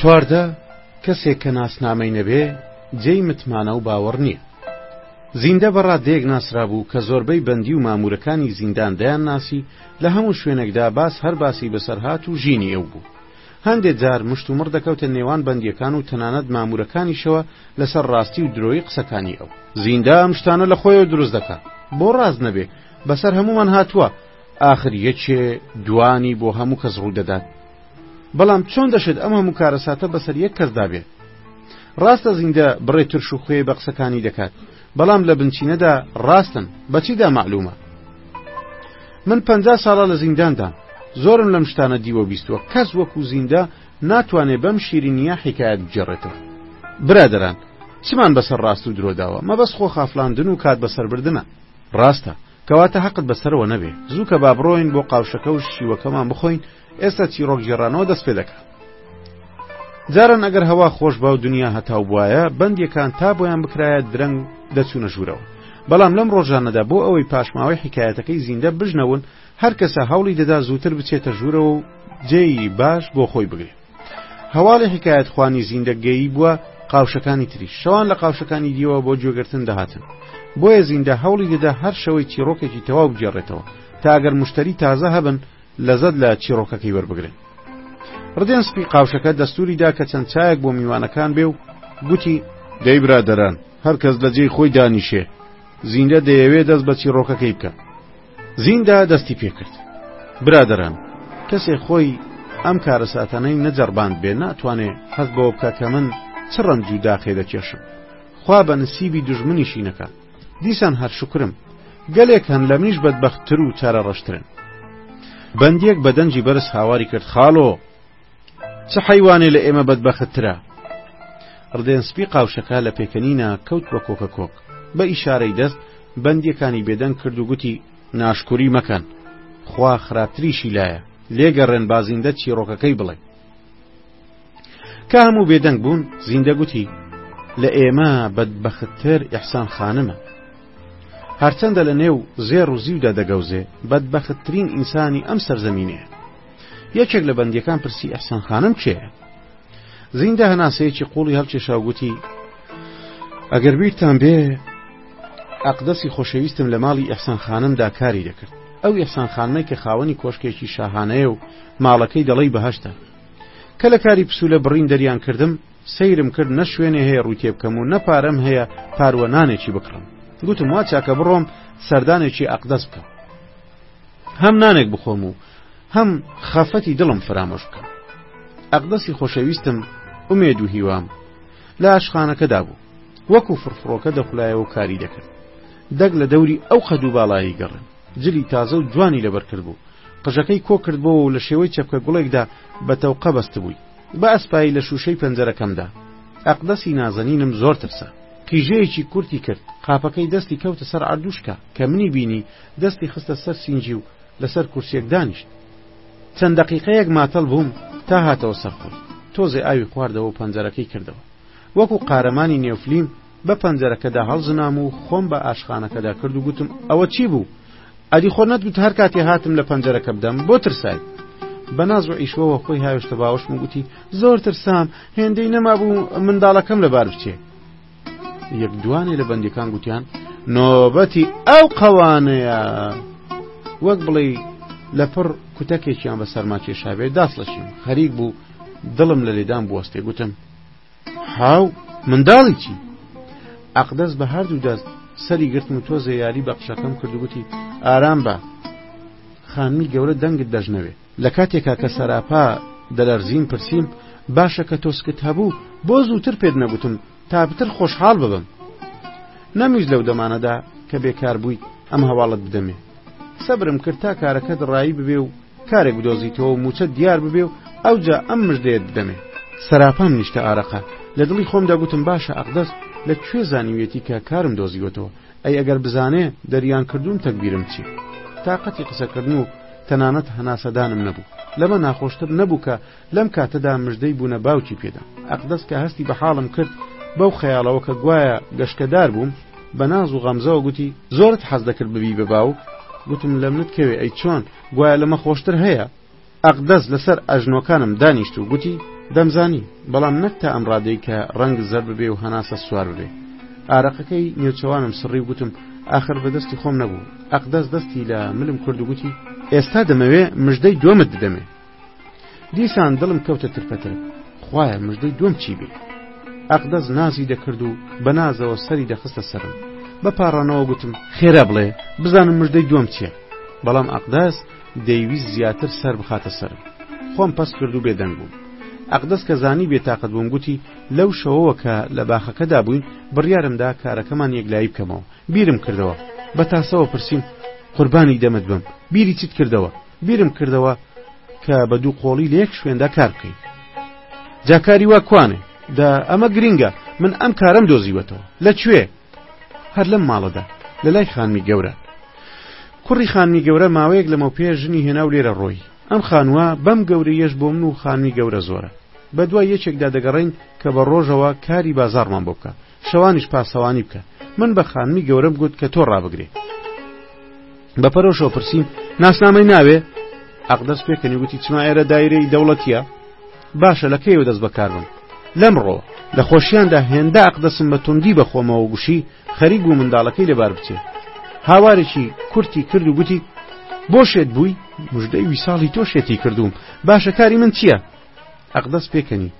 چواردە کەسێک کە ناسنامەی نەبێ جێی متمانە و باوەڕ نییە زیندە بە ڕادەیەک ناسرابوو کە زۆربەی بەندی و مامورەکانی زیندان دەیان ناسی لە هەموو شوێنێکدا باس هەر باسی بەسەرهات و ژینی ئەو بوو. هەندێ جار مشتومڕ دەکەوتە نێوان بەندییەکان و تەنانەت ماموورەکانیشەوە لەسەر ڕاستی و درۆی قسەکانی ئەو. زیندە ئەم شتانە لە خۆیەوە دروست دەکا. بۆ ڕاست نەبێ، بەسەر هەموومان هاتووە. ئاخر یەکێ، دووانی بۆ هەموو کەس ڕوو دەدات. بەڵام چۆن دەشێت ئەم هەموو کارەساتە بەسەر یەک کەسدا بێت؟ ڕاستە زیندە بڕێ ترش و خوێی بە قسەکانی دەکات. بەڵام لە بنچینەدا ڕاستن بەچیدا مەعلومە من پەنجا ساڵە لە زینداندام زۆرم لەم شتانە دیوە بیستوە کەس وەکو زیندە ناتوانێ بەم شیرینیە حکایەت بگێڕێتەوە برادران چمان بەسەر ڕاست و درۆداوە مەبەست خۆ خافلاندن و کات بەسەربردنە ڕاستە کەواتە حەقت بەسەرەوە نەبێ زووکە با بڕۆین بۆ قاوشەکە و شیوەکەمان بخۆین ئێستا چیڕۆک گێڕانەوە دەست پێ دەکات جاران ئەگەر هەوا خۆش باو دنیا هەتاو بواە بەندیەکان تا بۆیان بکرایە درەنگ دەچوونە ژوورەوە بەڵام لەم ڕۆژانەدا بۆ ئەوەی پاشماوەی حکایەتەکەی زیندە بژنەون هەر کەسە هەوڵی دەدا زووتر بچێتە ژوورەوە و جێی باش بۆ خۆی بگرێت هەواڵی حکایەت خوانی زیندەگەیی بووە قاوشەکانی تری شەوان لە قاوشەکانی دیەوە بۆ گوێگرتن دەهاتن بۆیە زیندە هەوڵی دەدا هەر شەوەی چیڕۆکێکی تەواو بگێڕێتەوە تاگەر مشتری تازە هەبن لەزەت لە چیڕۆکەکەی وەربگرن. ڕدێن سپی قاوشەکە دەستووری دا کە چەند چایەک بۆ میوانەکان بێ و گوتی، دەی برادەران هەر کەس لە جێی خۆی دانیشێ، زیندە دەیەوێ دەست بە چیڕۆکەکەی بکا. زیندە دەستی پێ کرد. برادەران کەسێ خۆی ئەم کارەساتانەی نەجەڕباندبێ ناتوانێ هەست بەوە بکا کە من چ ڕەنج و داخێ دەکێشم. خوا بە نسیبی دوژمنیشی نەکا. دیسان هەر شوکرم گەلێک هەن لە منیش بەدبەخت تر و چارە ڕەشترن بەندیەک بە دەنجی بەرز هاواری کرد خاڵۆ چ حیوانێ لە ئێمە بەدبەخت ترە ڕدێن سپی قاوشەکە لە پێکەنینە کەوت بە کۆکە کۆک بە ئیشارەی دەست بەندیەکانی بێدەنگ کرد و گوتی ناشکوری مەکەن خوا خراپتریشی لایە لێگەڕێن بازیندە چیرۆکەکەی بڵێ کە هەموو بێدەنگ بوون زیندە گوتی لە ئێمە بەدبەختتر ئەحسان خانمە هەرچەندە لە نێو زێڕ و زیودا دەگەوزێ بەدبەختترین ئینسانی ئەم سەرزەمینەیە یەکێک لە بەندیەکان پرسی ئەحسان خانم کێ زیندە هەناسەیەکی قوڵی هەڵکێشا گوتی ئەگەر بیرتان بێ ئەقدەسی خۆشەویستم لە ماڵی ئەحسان خانمدا کاری دەکرد ئەو ئەحسان خانمەی کە خاوەنی کۆشکێکی شاهانەیە و ماڵەکەی دەڵی بەهشتە کە لە کاری پسولە بڕین دەریان کردم سەیرم کرد نە شوێنێ هەیە ڕووی تێ بکەم و نە پارەم هەیە پارووە نانێکی بکڕم گوتم وا چاکە بڕۆم سەردانێکی ئەقدەس بکەم هەم نانێک بخۆم و هەم خەفەتی دڵم فرامۆش بکەم ئەقدەسی خۆشەویستم ئومێد و هیوام لە ئاشخانەکەدا بوو وەکو فرفڕۆکە دەخلایەوە کاری دەکرد دەک لە دەوری ئەو قەدوو باڵایی گەڕن جلی تازە و جوانی لەبەر کردبوو قژەکەی کۆ کردبووەوە و لە شێوەی چەپکە گوڵێکدا بە تەوقە بەستبووی بە ئەسپایی لە شووشەی پەنجەرەکەمدا ئەقدەسی نازەنینم زۆر ترسا قیژەیەکی کورتی کرد قاپەکەی دەستی کەوتە سەر عردوشکە کە منی بینی دەستی خستە سەر سینجی و لەسەر کورسێک دانیشت چەند دقیقەیەک ماتەڵ بووم تا هاتەوە سەرخۆی تۆزێ ئاوی خواردەوە پەنجەرەکەی کردەوە وەکو قارەمانی نێوفلیم بە پەنجەرەکەدا هەڵژنام و خۆم بە ئاشخانەکەدا کرد و گوتم ئەوە چی بوو ئەدی خۆ نەتگوت هەر کاتی هاتم لە پەنجەرەکە بدەم بۆ ترسای بە ناز و ئیشوەوە خۆی هاوشتە باوەشم گوتی زۆر ترسام هێندەی نەمابوو منداڵەکەم لەبار بچێ یەک دوانێ لە بەندەکان گوتیان نۆبەتی ئەو قەوانەیە وەک بڵێ لە پڕ کوتەکێکیان بە سەرماکێشابێ داستڵەشیم خەریک بوو دڵم لە لێدان بوەستێ گوتم هاو منداڵی چی ئەقدەس بە هەردوو دەست سەری گرتم و تۆزێ یاری بە قشەکەم کردوگوتی ئارام بە خانمی گەورە دەنگت دەژنەوێ لە کاتێکا کە سەراپا دەلەرزیم پرسییم باشە کە تۆسکت هەبوو بۆ زووتر پێت نەگوتم تا بتر خۆشحاڵ ببم نەمویست لەو دەمانەدا کە بێکار بووی ئەم هەواڵت بدەمێ سەبرم کرد تا کارەکەت ڕایی ببێ و کارێک بدۆزیتەوە و مووچەت دیار ببێ و ئەوجا ئەم مژدەیەت بدەمێ. سەراپام نیشتە ئارەقە، لە دڵی خۆمدا گوتم باشە ئەقدەس لە کوێ زانیویەتی کە کارم دۆزیوەتەوە، ئەی ئەگەر بزانێ دەریان کردووم تەگبیرم چی. تاقەتی قسەکردن و تەنانەت هەناسەدانم نەبوو. لەمە ناخۆشتر نەبوو کە، لەم کاتەدا مژدەی بوونە باوکی پێدام. ئەقدەس کە هەستی بە حاڵم کرد، بەو خەیاڵەوە کە گوایە گەشکەدار بووم، بە ناز و غەمزەوە گوتی، زۆرت حەز دەکرد ببی بە باوک؟ گوتم لە منت کەوێ ئەی چۆن؟ گوایە لەمە خۆشتر هەیە؟ ئەقدەس لەسەر ئەژنۆکانم دانیشت و گوتی، دەمزانی، بەڵام نەک تا ئەم ڕادەی کە ڕەنگ زەرد ببێ و هەناسە سوار ببێ. ئارەقەکەی نێوچەوانم سڕی و گوتم، ئاخر بە دەستی خۆم نەبوو. ئەقدەس دەستی لە ملم کرد و گوتی، ئێستا دەمەوێ مژدەی دووەمت بدەمێ. دیسان دڵم کەوتە ترپەتر خوایە مژدەی دوم چی بێ ئەقدەس نازی دەکرد و بە نازەوە سەری دەخستە سرم بە پاڕانەوە گوتم خێرا بڵێ بزانم مژدەی دوم چییە بەڵام ئەقدەس دەیویست زیاتر سەر بخاتە سرم خۆم پەس کرد و بێدەنگ بووم ئەقدەس کە زانی بێتاقت بووم گوتی لەو شەوەوە کە لە باخەکەدا بووین بڕیارمدا کارەکەمان یەکلایی بکەمەوە بیرم کردەوە بە تاسەوە پرسییم قوربانی دەمت بم بیری چیت کردەوە بیرم کردەوە کە بە دوو قۆڵی لە یەک شوێندا کار بکەین جاکاری وا کوانێ دا ئەمە گرینگە من ئەم کارم دۆزیوەتەوە لە کوێ هەر لەم ماڵەدا لە لای خانمی گەورە کوڕی خانمی گەورە ماوەیەک لەمە پێ ژنی هێنا و لێرە ڕۆی ئەم خانووە بەم گەورە یەش بۆ من و خانمی گەورە زۆرە بە دوای یەکێکدا دەگەڕین کە بە ڕۆژەوە کاری بازارمان بۆ بکە شەوانیش پاسەوانی بکە. من بە خانمی گەورەم گوت کە تۆ ڕابگرێ. بە پەرۆشەوە پرسیم ناسنامەی ناوێ؟ ئەقدەست پێکەنی گوتی چما ئێرە دایرەی دەوڵەتیە؟ باشە لە کەیەوە دەست بەکاربم. لەمڕۆ لە خۆشیاندا هێندا ئەقدەسم بە توندی بەخۆمەوە گوشی خەریک بوو منداڵەکەی لەبار بچێ. هاوارێکی کورتی کرد و گوتی بۆ شێت بووی مژدەی ویساڵی تۆ شێتی کردووم باشە کاری من چییە؟ ئەقدەست پێکەنی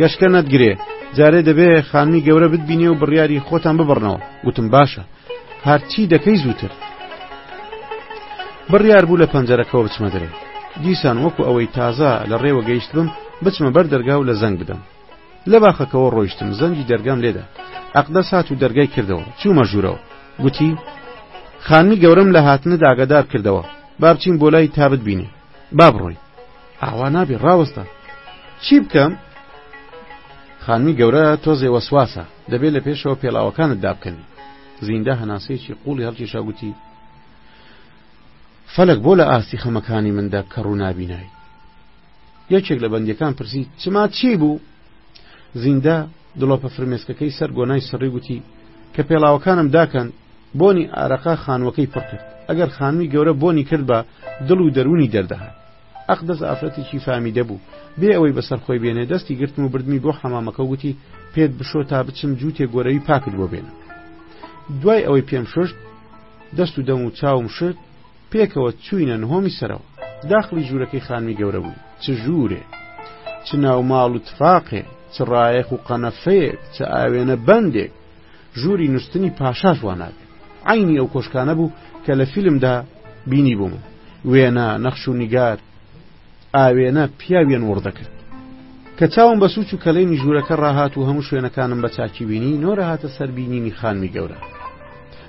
گەشکە نەتگرێ جارێ دەبێ خانمی گەورە بتبینێ و بڕیاری خۆتان ببڕنەوە وتم باشە هەرچی دەکەی زووتر بڕیار بوو لە پەنجەرەکەەوە بچمە دەرێ دیسان وەکو ئەوەی تازە لە ڕێوە گەیشت بم بچمە بەر دەرگا و لە زەنگ بدەم لە باخەکەەوە ڕۆیشتم زەنگی دەرگام لێدا ئەقدە سات و دەرگای کردەوە چوومە ژوورەوە گوتی خانمی گەورم لە هاتنە داگەدار کردەوە بابچین بۆ لای تابت بینێ با بڕۆی ئاوا نابێ ڕاوەستە چی بکەم خانمی گەورە تۆزێ وەسواسە دەبێت لە پێشەوە پێڵاوەکانت دابکەنی زیندە هەناسەیەکی قوڵی هەڵکیشا گوتی فەلک بۆ لە ئاستی خەمەکانی مندا کە ڕوونابینایی یەکێک لە بەندەکان پرسی چما چی بوو زیندە دڵۆپە فرمێسکەکەی سەر گۆنای سڕی گوتی کە پێڵاوەکانم داکەن بۆنی ئارەقا خانوەکەی پڕکرد ئەگەر خانمی گەورە بۆنی کرد بە دڵ و دەرونی دەردەهات ئەق دەست ئافرەتێکی فامی دەبوو بێ ئەوەی بەسەر خۆی بێنێ دەستی گرتم و بردمی بۆ حەمامەکە وتی پێت بشۆ تا بچم جووتێ گۆرەوی پاکت بۆ بێنم دوای ئەوەی پێم شوشت دەست و دەم و چاوم شت پێکەوە چووینە نهۆمی سەرەوە. داخڵی ژوورەکەی خانمی گەورە بووین. چ ژوورێ! چ ناوماڵ و تفاقێ! چ ڕایەخ و قەنەفەیەک! چ ئاوێنە بەندێک! ژووری نووستنی پاشاش وا نابێ. عەینی ئەو کۆشکانە بوو کە لە فیلمدا بینیبوومن. وێنە، نەخش و نیگار، ئاوێنە پیاویان وڕ دەکرد. کە چاوم بە سووچ و کەلێنی ژوورەکە ڕاهات و هەموو شوێنەکانم بە چاکی بینی، نۆرە هاتە سەر بینینی خانمی گەورە.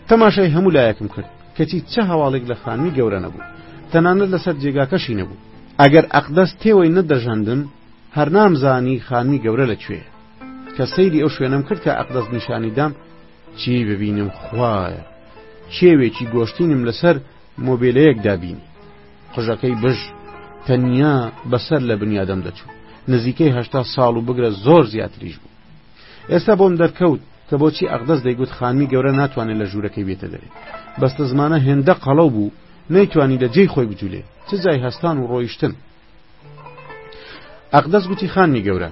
تەماشای هەموو لایەکم کرد. کەچی چ هەواڵێک لە خانمی گەورە نەبوو تەنانەت لەسەر جێگاکەشی نەبوو ئەگەر ئەقدەس تێوەی نەدەژەندم هەر نامزانی خانمی گەورە لە کوێ کە سەیری ئەو شوێنم کرد کە ئەقدەس نیشانی دام چی ببینم خوایە کێوێکی گۆشتینم لەسەر مۆبیلەیەک دابینی قژەکەی بژ تەنیا بەسەر لە بنیادەم دەچوو نزیکەی هەشتا ساڵ و بگرە زۆر زیاتریش بوو ئێستا بۆم دەرکەوت کە بۆچی ئەقدەس دەیگوت خانمی گەورە ناتوانێت لە ژوورەکەی بێتە دەرێ بەستەزمانە هێندە قەڵەو بوو نەیتوانی لە جێی خۆی بجولێ چ جای هەستان و ڕۆیشتن ئەقدەس گوتی خانمی گەورە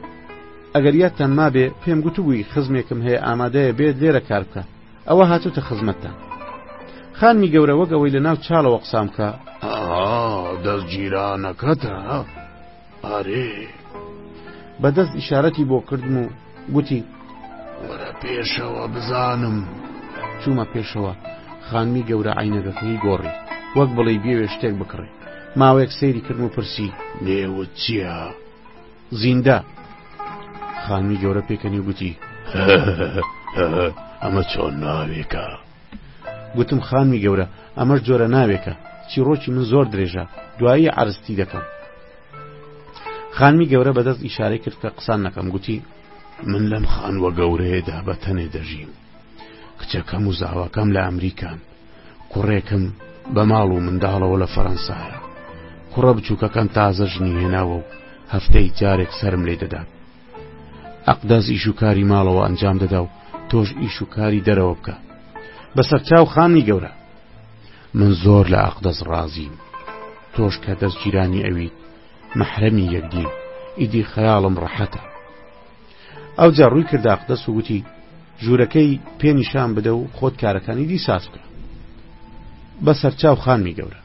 ئەگەر یادتان مابێ پێم گوتبووی خزمێکم هەیە ئامادەیە بێت لێرە کار بکە ئەوە هاتوتە خزمەتتان خانمی گەورە وەک ئەوەی لە ناو چاڵەوە قسامکە دەستگیرانەکەتە ئارێ بە دەست ئیشارەتی بۆ کردم و گوتی وەرە پێشەوە بزانم چوومە پێشەوە خانمی گەورە عینەگەکەی گۆڕی وەک بڵێ بێوێ شتێک بکڕێ ماوەیەک سەیری کردم و پرسی نێوت چییە زیندە خانمی گەورە پێکەنی گوتی ئەمە چۆن ناوێکە گوتم خانمی گەورە ئەمەش جۆرە ناوێکە چیڕۆکی من زۆر درێژە دوایی عرستی دەکەم خانمی گەورە بەدەست ئیشارەی کرد کە قسان نەکەم گوتی من لەم خانوە گەورەیەدا بە تەنێ دەژیم کچەکەم و زاواکەم لە ئەمریکان کوڕێکم بە ماڵ و منداڵەوە لە فەەنسایە کوڕە بچووکەکەم تازە ژنی هێناوە و هەفتەی جارێک سرم لێ دەدات ئەقدەس ئیش و کاری ماڵەوە ئەنجام دەدا و تۆش ئیش و کاری دەرەوە بکە بەسەر چاو خانی گەورە من زۆر لە ئەقدەس ڕازیم تۆش کە دەست جیرانی ئەویت مەحرەمی یەکدین ئیدی خەیاڵم ڕەحەتە ئەو جا ڕووی کرداق دەست و گوتی ژوورەکەی پێ نیشان بدە و خۆت کارەکانی دی ساز بکە بە سەرچاو خانمی گەورە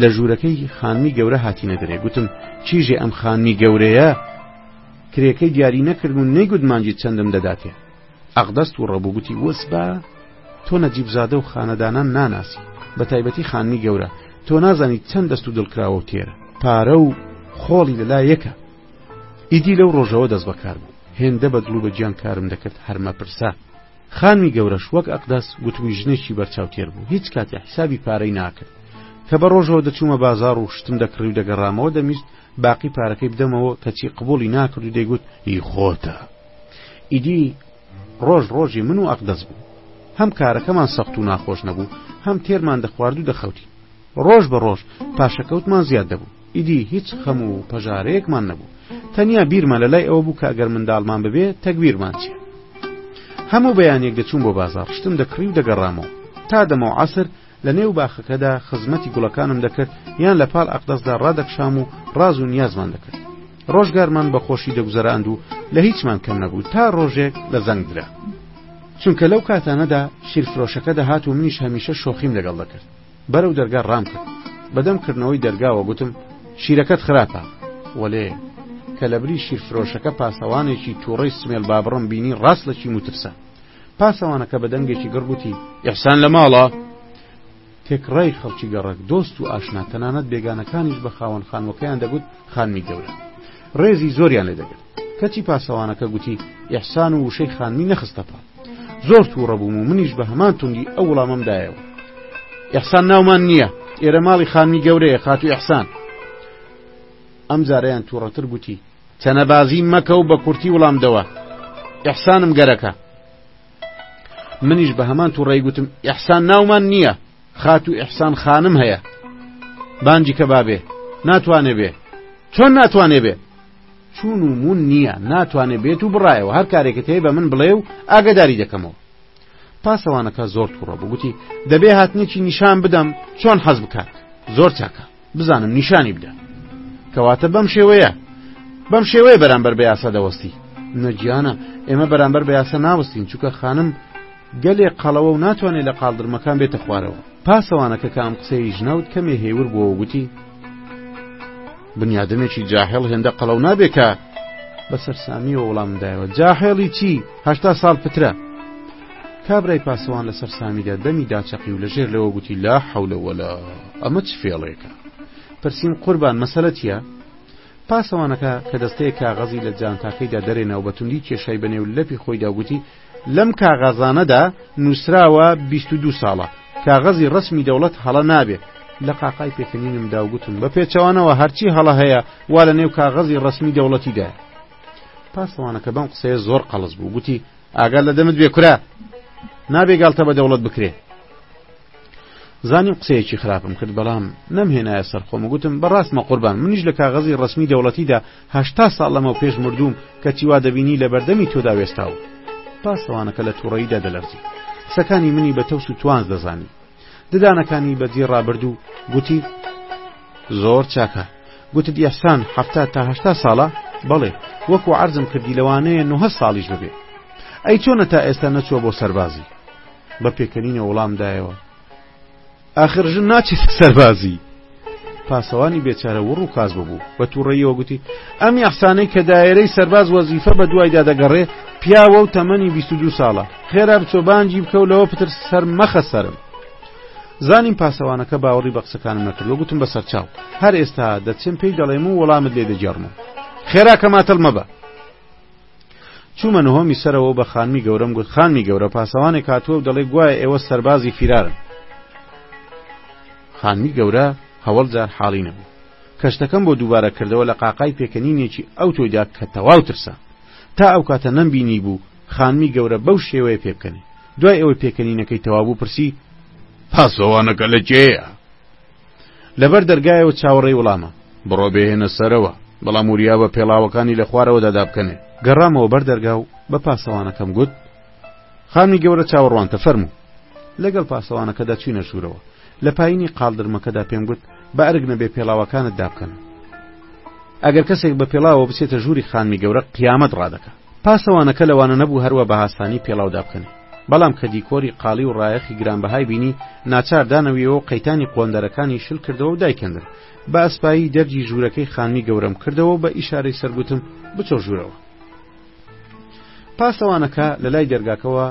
لە ژوورەکەی خانمی گەورە هاتیینە دەرێ گوتم چیژێ ئەم خانمی گەورەیە کرێکەی دیاری نەکردم و نەیگوت مانگی چەندم دەداتێ ئەقدەست و ڕەبوو گوتی وەسبە تۆ نەجیبزادە و خانەدانان ناناسی بە تایبەتی خانمی گەورە تۆ نازانی چەند دەست و دڵکراوە و تێرە پارە و خۆڵی لەلا یەکە ئیدی لەو ڕۆژەوە دەست بەکار بوو هێندە بە دڵ و بە گیان کارم دەکرد هەرمە پرسە خانمی گەورەش وەک ئەقدەس گوتوی ژنێکی بەرچاو تێر بوو هیچ کاتی حسابی پارەی ناکرد کە بە ڕۆژەوە دەچوومە بازار و شتم دەکڕی و دەگەڕامەوە دەمیست باقی پارەکەی بدەمەوە کەچی قبولی ناکرد و دەیگوت هی خۆتە ئیدی ڕۆژ ڕۆژی من و ئەقدەس بوو هەم کارەکەمان سەخت و ناخۆش نەبوو هەم تێرمان دەخوارد و دەخەوتی ڕۆژ بە ڕۆژ پاشەکەوتمان زیاد دەبوو ئیدی هیچ خەم و پەژارەیەکمان نەبوو تەنیا بیرمان لە لای ئەوە بوو کە ئەگەر منداڵمان ببێ تەگبیرمان چێ هەموو بەیانێک دەچوون بۆ بازار شتم دەکڕی و دەگەڕامەوە تا دەمەوە عسر لە نێو باخەکەدا خزمەتی گوڵەکانم دەکرد یان لە پاڵ ئەقدەسدا ڕادەکشام و ڕاز و نیازمان دەکرد ڕۆژگارمان بە خۆشی دەگوزەراند و لە هیچمان کەم نەبوو تا ڕۆژێک لە زەنگ درا چونکە لەو کاتانەدا شیرفرۆشەکە دەهات و منیش هەمیشە شۆخیم لەگەڵ دەکرد بەرەو دەرگا ڕام کرد بەدەم کردنەوەی دەرگاوە گوتم شیرەکەت خراپە وەلێ کە لەبری شیرفرۆشەکە پاسەوانێکی تووڕی سمێل بابڕم بینی ڕاست لەچی مترسە پاسەوانەکە بە دەنگێکی گڕ گوتی، ئیحسان لە ماڵە؟ تێکڕای خەڵکی گەڕەک، دۆست و ئاشنا، تەنانەت بێگانەکانیش بە خاوەن خانووەکەیان دەگوت خانمی گەورە. ڕێزی زۆریان لێ دەگرت. کەچی پاسەوانەکە گوتی، ئیحسان و وشەی خانمی نەخستە پاڵ. زۆر تووڕە بووم و منیش بە هەمان توندی ئەو وڵامەم دایەوە. ئیحسان ناومان نییە، ئێرە ماڵی خانمی گەورەیە، خاتوو ئیحسان. ئەمجارەیان تووڕەتر گوتی، چەنەبازی مەکە و بە کورتی وڵام دەوە ئەحسانم گەرەکە منیش بە هەمان تو ڕێی گوتم ئەحسان ناومان نییە خاتو ئەحسان خانم هەیە بانجی کە بابێ ناتوانێ بێ چۆن ناتوانێ بێ چون و مون نییە ناتوانێ بێت و بڕایەوە هەر کارێکت هەیە بە من بڵێ و ئاگداری دەکەمەوە پاسەوانەکە زۆر تووڕە بوو گوتی دەبێ هاتنێکی نیشان بدەم چۆن حەز بکات زۆر چاکە بزانم نیشانی بدە کەواتە بەم شێوەیە بەم شێوەیە بەرامبەر بە یاسا دەوەستی نەجیانە ئێمە بەرامبەر بە یاسا ناوەستین چووکە خانم گەلێ قەڵەوە و ناتوانێت لە قاڵدرمەکان بێتە خوارەوە پاسەوانەکە کە ئەم قسەی ژنەوت کەمێ هێور بووەوە گوتی بنیادمێکی جاهێڵ هێندە قەڵەو نابێکە بەسەر سامیەوە وڵامدایەوە جاهێڵی چی هەشتا ساڵ پترە کابرای پاسەوان لە سەر سامیدا دەمی داچەقی و لە ژێر لەوە گوتی لا حەولە وەلا ئەمە چ فێڵێکە پرسیم قوربان مەسەلە چیە پاسەوانەکە کە دەستەیە کاغەزی لە جانتاکەیدا دەرێنا و بەتوندی کێشای بەنێ و لەپی خۆی داگوتی لەم کاغازانەدا نووسراوە 22 ساڵە کاغەزی ڕسمی دەوڵەت هەڵە نابێت لە قاقای پێکەنینم داوگوتم بە پێچەوانەوە هەرچی هەڵە هەیە وا لە نێو کاغەزی ڕسمی دەوڵەتیدا پاسەوانەکە بەم قسەیە زۆر قەڵز بوو گوتی ئاگات لە دەمت بێ کورە نابێ گاڵتە بە دەوڵەت بکرێ زانیم قسەیەکی خراپم کرد بەڵام نەمهێنایە سەرخۆم گوتم بەڕاستمە قوربان منیش لە کاغەزی ڕسمی دەوڵەتیدا هشتا ساڵ لەمە پێش مردووم کە تیوا دەبینی لە بەردەمی تۆدا وێستاو پاسەوانەکە لە تووڕەیدا دەلەرزی قسەکانی منی بە تەوس و توانز دەزانی ددانەکانی بەدی ڕابرد و گوتی زۆر چاکە گوتت یەحسان حەفتا تا هەشتا ساڵە بەڵێ وەکو عرضم کردی لەوانەیە نهە ساڵیش ببێ ئەی چۆنە تا ئێستا نەچوە بۆ سەربازی بە پێکەنینە وڵام دایەوە ئاخر ژن ناچێت سەربازی پاسەوانی بێچارە وڕ و کاس ببوو بە تووڕەیەوە گوتی ئەم یاحسانەی کە دایرەی سەرباز وەزیفە بە دوایدا دەگەڕێ پیاوە و تەمەنی 22 ساڵە خێرا بچۆ بانجی بکە و لەوە پتر سەر مەخە سرم زانیم پاسەوانەکە باوەڕی بە قسەکانم نەکرد وە گوتم بە سەرچاو هەر ئێستا دەچم پێی دەڵێم و وەڵامت لێ دەجێڕمە خێرا کە ماتەڵ مەبە چوومە نهۆمی سەرەوە و بە خانمی گەورەم گوت، خانمی گەورە، پاسەوانێک هاتووە و دەڵێ گوایە ئێوە سەربازی فیرارن. خانمی گەورە هەوەڵ جار حاڵی نەبوو. کەشتەکەم بۆ دووبارە کردەوە لە قاقای پێکەنینێکی ئەوتۆی دا کە تەواو ترسام. تا ئەو کاتە نەمبینیبوو خانمی گەورە بەو شێوەیە پێ بکەنێ. دوای ئەوەی پێکەنینەکەی تەواو بوو پرسی، پاسەوانەکە لە کێیە؟ لەبەر دەرگایەوە چاوەڕێی وڵامە. بڕۆ بێهێنە سەرەوە. بەڵام وریا بە پێڵاوەکانی لە خوارەوەدا دابکەنێ. گەڕامەوە بەر دەرگا و بە پاسەوانەکەم گوت، خانمی گەورە چاوەڕوانتە، فەرموو. لەگەڵ پاسەوانەکەدا چووینە ژوورەوە. لە پایینی قاڵدرمەکەدا پێم گوت، بە ئەرک نەبێ پێڵاوەکانت دابکەنە. ئەگەر کەسێک بە پێڵاوەوە بچێتە ژووری خانمی گەورە، قیامەت ڕادەکا. پاسەوانەکە لەوانە نەبوو هەروا بە هاسانی پێڵاو دابکەنێ. بەڵام کە دیکۆری قاڵی و ڕایەخی گرانبەهای بینی، ناچار دانەویەوە و قەیتانی قۆندەرەکانی شل کردەوە و دایکەندم. بە ئەسپایی دەرگی ژوورەکەی خانمی گەورەم کردەوە و بە ئیشارەی سەر گوتم، بچۆ ژوورەوە. پاسەوانەکە لە لای دەرگاکەوە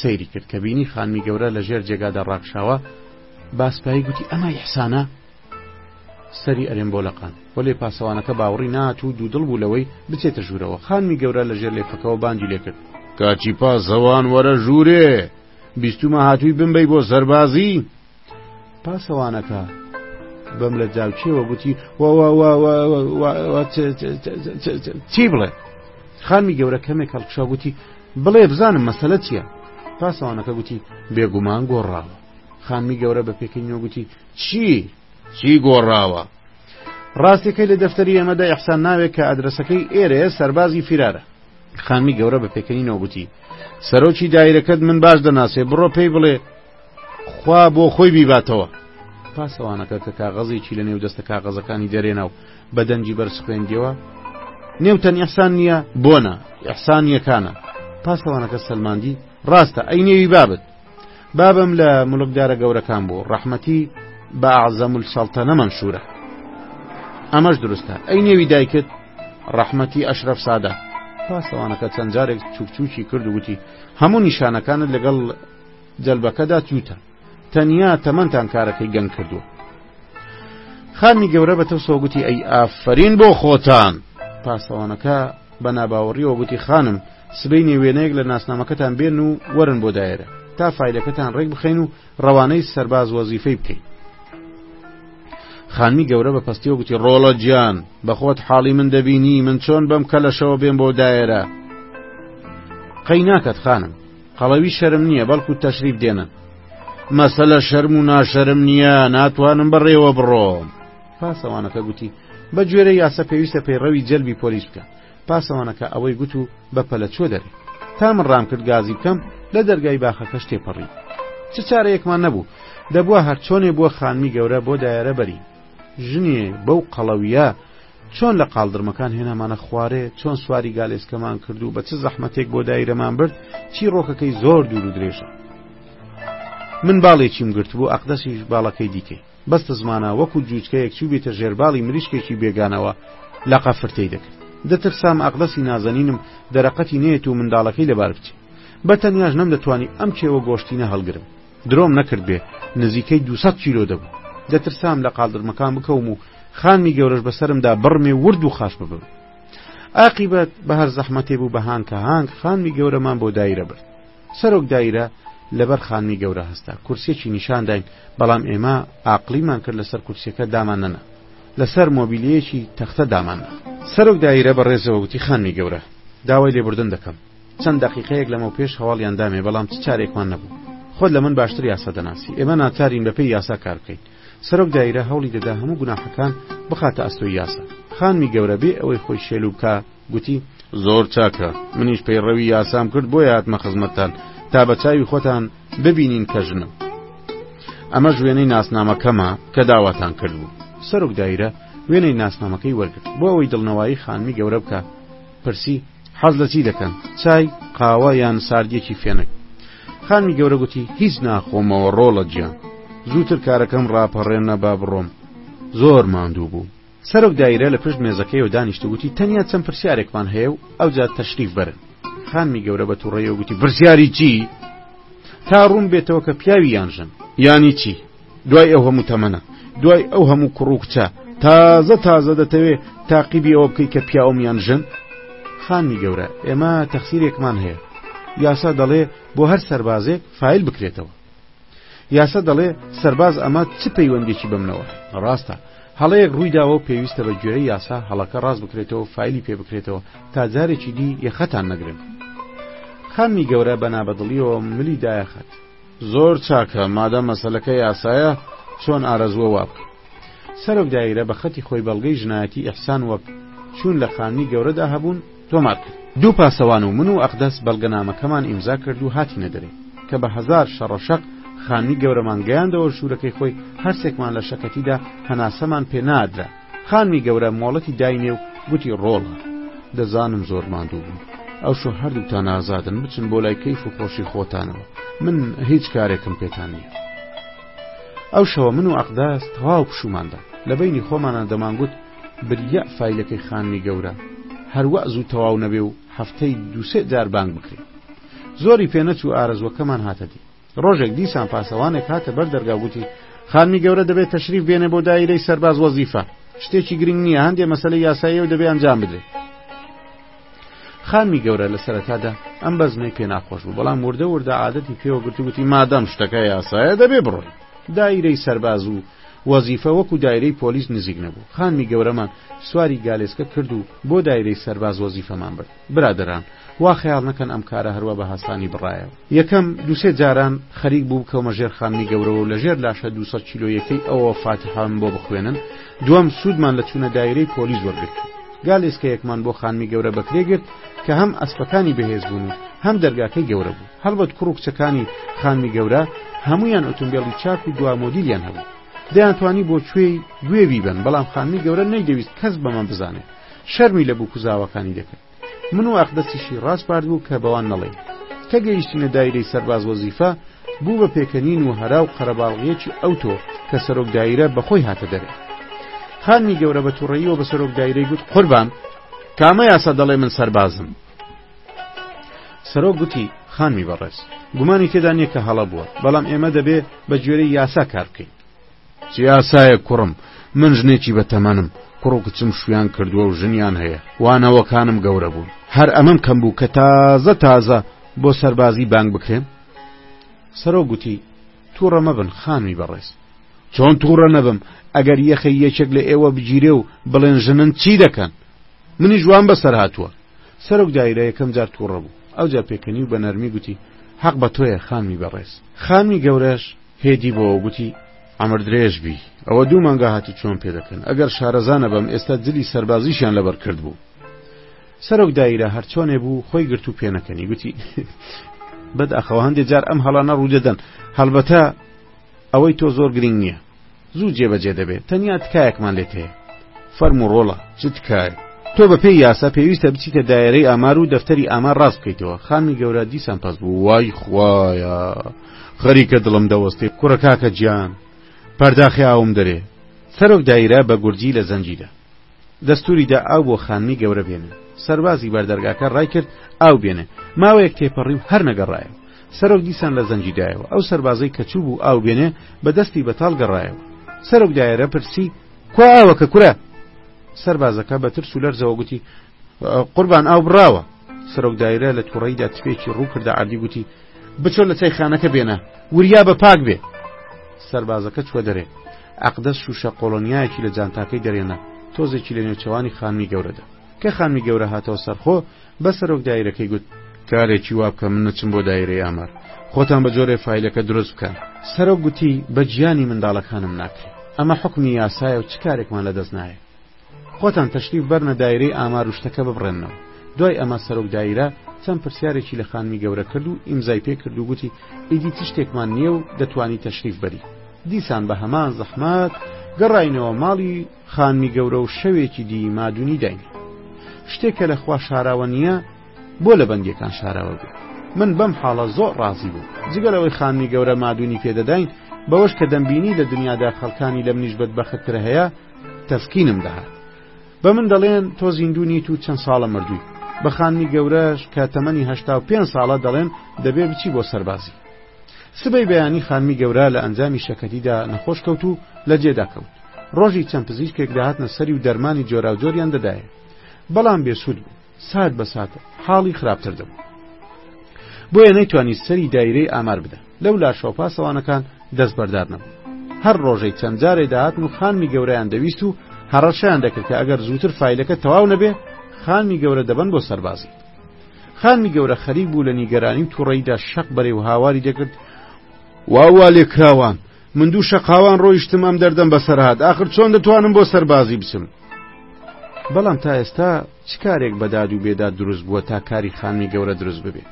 سەیری کرد، کە بینی خانمی گەورە لە ژێر جێگادا ڕاکشاوە، بە ئەسپایی گوتی، ئەمە ئیحسانە؟ سەری ئەرێم بۆ لەقان وەلێ پاسەوانەکە باوەڕی نات و دوودڵ بوو لەوەی بچێتە ژوورەوە خانمی گەورە لە ژێر لێفەکەەوە باندی لێکرد کاچی پاسەوان وەرە ژوورێ بیستمە هاتووی بمبەی بۆ سەربازی پاسەوانەکە بەم لە داوچێەوە گوتی چی بڵێ خانمی گەورە کەمێک هەڵکشا گوتی بڵێ بزانم مەسەلە چییە پاسەوانەکە گوتی بێگومان گۆڕاوە خانمی گەورە بە پێکەنیۆ گوتی چی چی گۆڕاوە؟ ڕاستەکەی لە دەفتەری ئێمەدا ئیحسان ناوێک کە ئادرەسەکەی ئێرەیە سەربازی فیرارە خانمی گەورە بە پێکەنینەوە گوتی سەرۆکی دایرەکەت من باش دەناسێ بڕۆ پێی بڵێ خوا بۆ خۆی بیباتەوە پاسەوانەکە کە کاغەزێکی لە نێو دەستە کاغەزەکانی دەرێنا و بە دەنگی بەرز خوێندیەوە نێوتەن ئەحسان نییە بۆنە ئەحسانیەکانە پاسەوانەکە سەلماندی ڕاستە ئەی نێوی بابت بابم لە ملکدارە گەورەکان بوو ڕەحمەتی بە ئازەمول سەڵتەنە مەنسوورە ئەمەش دروستە ئەی نێوی دایکت ڕەحمەتی ئەشرەف سادە پاسەوانەکە چەند جارێک چوکچوکی کرد وتی هەموو نیشانەکانت لەگەڵ جەلبەکەدا تووتە تەنیا تەمەندان کارەکەی گەنگ کردووە خانی گەورە بە تەسۆگوتی ئەی ئافرین بۆ خۆتان پاسەوانەکە بە ناباوەڕیەوە گوتی خانم سبەینێ وێنەیەک لە ناسنامەکەتان بێن و وەرن بۆ دایرە تا فیلەکەتان ڕێک بخەین و ڕەوانەی سەرباز وەزیفەی بکەین خانمی گەورە بە پستیەوە گوتی ڕۆڵە گیان بەخۆت حاڵی من دەبینی من چۆن بەم کە لەشەوە بێن بۆ دایرە قەی ناکەت خانم قەڵەوی شەرم نییە بەڵکو تەشریف دێنن مەسەلە شەرم و ناشەرم نییە ناتوانم بەڕێوە بڕۆم پاسەوانەکە گوتی، بە گوێرەی یاسا پێویستە پەیڕەوی جەلبی پۆلیس بکە. پاسەوانەکە ئەوەی گوت و بە پەلە چووە دەرێ. تا من ڕام کرد گازی بکەم، لە دەرگای باخەکەش تێپەڕی. چ چارەیەکمان نەبوو، دەبوا هەر چۆنێ بووە خانمی گەورە بۆ دایەرە بەرین. ژنێ بەو قەڵەوییە چۆن لە قاڵدرمەکان هێنامانە خوارێ، چۆن سواری گالێسکەمان کرد و بە چ زەحمەتێک بۆ دایرەمان برد، چیڕۆکەکەی زۆر دوور و درێژە. من باڵێکیم گرتبوو، ئەقدەسیش باڵەکەی دیکەی. بەستزمانە وەکو جوجکەیەک چووبێتە ژێر باڵی مریشکێکی بێگانەوە لەقە فرتەی دەکرد دەترسام ئەقدەسی نازەنینم دەرەقەتی نێت و منداڵەکەی لەبار بچێ بە تەنیاش نەم دەتوانی ئەم کێوە گۆشتینە هەڵگرم درۆم نەکرد بێ نزیکەی دو سەد کیلۆ دەبوو دەترسام لە قاڵدرمەکان بکەوم و خانمی گەورەش بەسەرمدا بڕمێ ورد و خاش ببم ئاقیبەت بە هەر زەحمەتێ بوو بە هانکە هانگ خانمی گەورەمان بۆ دایرە برد سەرۆک دایرە لەبەر خانمی گەورە هەستا کورسیەکی نیشان داین بەڵام ئێمە ئاقلیمان کرد لەسەر کورسیەکە دامان نەنا لەسەر مۆبیلیەکی تەختە دامان نا سەرۆک دایرە بە ڕێزەوە وتی خانمی گەورە داوای لێبوردن دەکەم چەند دەقیقەیەک لەمەو پێش هەواڵیان دامێ بەڵام چ چارێکمان نەبوو خۆت لە من باشتر یاسا دەناسی ئێمە ناچارین بە پێی یاسا کار بکەین سەرۆک دایرە هەوڵی دەدا هەموو گوناحەکان بخاتە ئەستۆی یاسا خانمی گەورە بێ ئەوەی خۆی شێلوو بکە گوتی، زۆر چاکە، منیش پەیڕەوی یاسام کرد بۆیە هاتمە خزمەتتان تا بە چاوی خۆتان ببینین کە ژنم. ئەمەش وێنەی ناسنامەکەمە کە داواتان کردبوو. سەرۆک دایرە وێنەی ناسنامەکەی وەرگرت، بۆ ئەوەی دڵنەوایی خانمی گەورە بکا، پرسی، حەز لە چی دەکەن، چای، قاوە یان ساردییەکی فێنک؟ خانمی گەورە گوتی، هیچ ناخۆمەوە ڕۆڵە گیان، زووتر کارەکەم ڕاپەڕێنە با بڕۆم، زۆر ماندوو بووم. سەرۆک دایرە لە پشت مێزەکەیەوە دانیشت و گوتی تەنیا چەند پرسیارێکمان هەیە و ئەوجا تەشریف بەرن خانمی گەورە بە تووڕێەوە گوتی پرسیاری چی تا ڕوون بێتەوە کە پیاوی یان ژن یانی چی دوای ئەو هەموو تەمەە دوای ئەو هەموو کوڕووکچە تازە تازە دەتەوێ تاقیبی ئەوە بکەی کە پیاومیان ژن خانمی گەورە ئێمە تەخسیرێکمان هەیە یاسا دەڵێ بۆ هەر سەربازێک فیل بکرێتەوە یاسا دەڵێ سەرباز ئەمە چ پەیوەندێکی بەمنەوە ڕاستە هەڵەیەک ڕوویداوە پێویستە بە گوێرە یاسا هەڵەکە ڕاست بکرێتەوە فیلی پێ بکرێتەوە تا جارێکی دی یەخەتان نەگرن خانمی گەورە بە نابەدڵیەوە ملی دایەخەت زۆر چاکە مادە مەسلەکە یاسایە چۆن ئارەزوە واب سەرۆک دایرە بە خەتی خۆی بەڵگەی ژنایەتی ئەحسان وەک چوون لە خانمی گەورەدا هەبوون تۆمار کرد. دوو پاسەوان و من و ئەقدەس بەڵگەنامەکەمان ئیمزا کرد و هاتینە دەرێ، کە بە هەزار شەڕە شەق خانمی گەورەمان گەیاندەوە ژوورەکەی خۆی، هەرسێکمان لە شەکەتیدا هەناسەمان پێ نادرا، خانمی گەورە مۆڵەتی داینێ و گوتی ڕۆڵە، دەزانم زۆر ماندوو بوون، ئەوشۆ هەردووکتان ئازادن بچن بۆ لای کەیف و خۆشی خۆتانەوە، من هیچ کارێکم پێتان نییە. ئەو شەوە من و ئەقدەس تەواو پشوومان دا، لە بەینی خۆمانا دەمانگوت، بریا فایلەکەی خانمی گەورە هەر وا زوو تەواو نەبێ و هەفتەی دوو سێ جار بانگ بکرێ زۆری پێ نەچوو ئارەزووەکەمان هاتە دی ڕۆژێک دیسان پاسەوانێک هاتە بەر دەرگا گوتی خانمی گەورە دەبێت تەشریف بێنێ بۆ دایرەی سەرباز وەزیفە شتێکی گرنگ نییە هەندێ مەسلە یاسایی و دەبێ ئەنجام بدرێت خانمی گەورە لە سەرەتادا ئەم بەزمەی پێ ناخۆش بوو بەڵام وردە وردە عادەتی پێوە گرتوگوتی مادەم شتەکە یاسایە دەبێ بڕۆی دایرەی سەرباز و وەزیفە وەکو دایرەی پۆلیس نزیک نەبوو خانمی گەورەمان سواری گالێسکە کرد و بۆ دایرەی سەرباز وەزیفەمان برد برادەران وا خەیاڵ نەکەن ئەم کارە هەروا بە هاسانی بڕایەوە یەکەم دوسێ جاران خەریک بوو بکەومە ژێر خانمی گەورەوە و لە ژێر لاشە 200 کیلۆیەکەی ئەوە فاتحان بۆ بخوێنن دوم سوودمان لە چوونە دایرەی پۆلیس وەرگرت گالێسکەیەکمان بۆ خانمی گەورە بەکرێ گرت کە هەم ئەسپەکانی بەهێز بوون و هەم دەرگاکەی گەورە بوو هەڵبەت کوڕ و کچەکانی خانمی گەورە هەموویان ئۆتۆمبێڵی چاک و دوا مۆدیلیان هەبوو دەیانتوانی بۆ کوێی گوێ بیبەن بەڵام خانمی گەورە نەیدەویست کەس بەمە بزانێت شەرمی لە بووک و زاواکانی دەکرد من و ئەقدەسیشی ڕاستپارد بوو کە بەوان نەڵێین کە گەیشتینە دایرەی سەرباز وەزیفە بوو بە پێکەنین و هەرا و قەرەباڵغیەکی ئەوتۆ کە سەرۆک دایرە بەخۆی هاتە دەرێ خانمی گەورە بە توڕەیەوە بە سەرۆک دایرەی گوت قوربان کامە یاسا دەڵێ من سەربازم سەرۆک گوتی، خانمی بەڕێز، گومانی تێدا نییە کە هەڵە بووە، بەڵام ئێمە دەبێ بە گوێرەی یاسا کار بکەین. چ یاسایەک کوڕم؟ من ژنێکی بە تەمەنم، کوڕ و کچم شوویان کردووە و ژنیان هەیە، وا نەوەکانم گەورە بوون، هەر ئەمەم کەم بوو کە تازە تازە بۆ سەربازی بانگ بکرێم؟ سەرۆک گوتی، تووڕە مەبن خانمی بەڕێز. چۆن تووڕە نەبم ئەگەر یەخەی یەکێک لە ئێوە بگیرێ و بڵێن ژنن چی دەکەن؟ منیش وام بەسەر هاتووە. سەرۆک دایرە یەکەم جار تووڕە بوو، ئەوجا پێکەنی و بە نەرمی گوتی، حەق بە تۆیە خانمی بەڕێز. خانمی گەورەش هێدی بۆوە و گوتی، عەمر درێژ بی، ئەوە دوو مانگە هاتوچۆم پێ دەکەن، ئەگەر شارەزا نەبەم ئێستا جلی سەربازیشیان لەبەر کردبوو. سەرۆک دایرە هەرچۆنێ بوو خۆی گرت و پێنەکەنی گوتی، بەداخەوە هەندێ جار ئەم هەڵانە ڕوو دەدەن، هەڵبەتە ئەوەی تۆ زۆر گرینگ نییە. زوو جێ بەجێ دەبێت تەنیا تکایەکمان لێت هەیە فەرموو ڕۆڵە چ تکایەک تۆ بە پێی یاسا پێویستە بچیتە دایەرەی ئامار و دەفتەری ئامار ڕاست بکەیتەوە خانمی گەورە دیسان پەست بوو وای خوایە خەریکە دڵم دەوەستێ کوڕە کاکە گیان پەرداخی ئاوم دەرێ سەرۆک دایرە بە گورجی لە زەنجیدا دەستوری دا ئاو بۆ خانمی گەورە بێنن، سەربازی بەر دەرگاکە ڕایکرد ئاو بێنێ، ماوەیەک تێپەڕی و هەر نەگەڕایەوە، سەرۆک دیسان لە زەنگی دایەوە، ئەو سەربازەی کە چووبوو ئاو بێنێ بە دەستی بەتاڵ گەڕایەوە، سەرۆک دایەرە پرسی، کوا ئاوەکە کورە؟ سەربازەکە بە ترس و لەرزەوە گوتی، قوربان ئاو بڕاوە. سەرۆک دایرە لە توڕەیدا تفێکی ڕوو کردە عەردی گوتی، بچۆ لە چایخانەکە بێنە، وریا بە پاک بێ. سەربازەکە چووە دەرێ، ئەقدەس شووشە قۆڵۆنیایەکی لە جانتاکەی دەرێنا، تۆزێکی لە نێوچەوانی خانمی گەورە دا. کە خانمی گەورە هاتەوە سەرخۆ، بە سەرۆک دایرەکەی گوت، کارێکی وا بکە من نەچم بۆ دایرەی ئامار، خۆتان بە جۆرێ فایلەکە دروست بکەن. سەرۆک گوتی، بە گیانی منداڵەکانم ناکرێ، ئەمە حوکمی یاسایە و چ کارێکمان لە دەست نایێ. خۆتان تەشریف بەرنە دایرەی ئامار و شتەکە ببڕێننەوە دوای ئەمە سەرۆک دایرە چەند پرسیارێکی لە خانمی گەورە کرد و ئیمزای پێ کرد و گوتی ئیدی چ شتێکمان نییە و دەتوانی تەشریف بەری دیسان بە هەمان زەحمات گەڕینەوە ماڵی خانمی گەورە و شەوێکی دی مادونی داین شتێکە لە خوا شاراوە نییە بۆ لە بەندەکان شاراوە بێت من بەم حاڵە زۆر ڕازی بوو جگەلەوەی خانمی گەورە مادونی پێدەداین بەوەش کە دەمبینی لە دنیادا خەڵکانی لەم نیش بەدبەختتر هەیە تەسکینم دەهات بە من دەڵێن تۆ زیندوو نیت و چەند ساڵە مردووی بە خانمی گەورەش کە تەمەنی هەشتا و پێنج ساڵە دەڵێن دەبێ بچی بۆ سەربازی سبەی بەیانی خانمی گەورە لە ئەنجامی شەکەتیدا نەخۆش کەوت و لە جێدا کەوت ڕۆژی چەند پزیشکێک داهاتنە سەری و دەرمانی جۆراوجۆریان دەدایە بەڵام بێسوود بوو سات بە سات حاڵی خراپتر دەبوو بۆیە نەیتوانی سەری دایرەی ئامار بدە لەو لاشەوە پاسەوانەکان دەست بەردار نەبوو هەر ڕۆژەی چەند جارێ داهاتن و خانمی گەوریان دەویست و هەڕەشیان دەکرد کە ئەگەر زووتر فیلەکە تەواو نەبێ خانمی گەورە دەبن بۆ سەربازی خانمی گەورە خەریک بوو لە نیگەرانی و توڕیدا شەق بەرێ و هاواری دەکرد واوا لێکراوان من دوو شەقاوان ڕۆیشتم ئەم دەردەم بەسەرهات آخر چۆن دەتوانم بۆ سەربازی بچم بەڵام تا ئێستا چ کارێک بە داد و بێداد دروست بووە تا کاری خانمی گەورە دروست ببێ؟